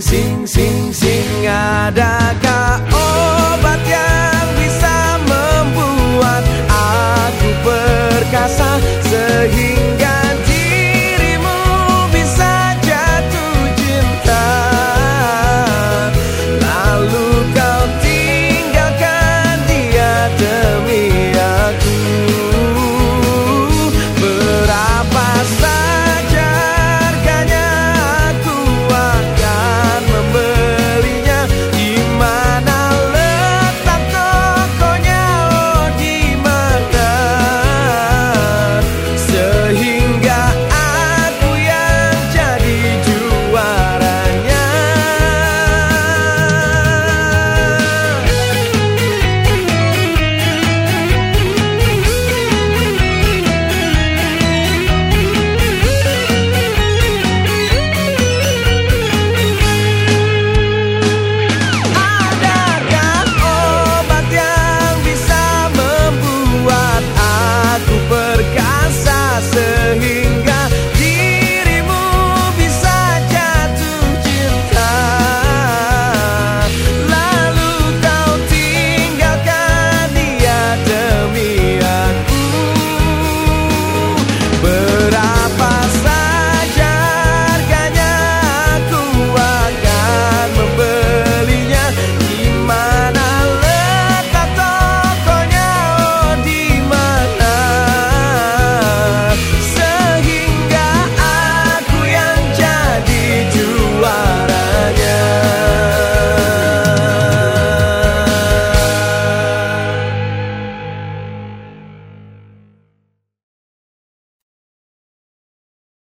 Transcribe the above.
sing sing sing adakah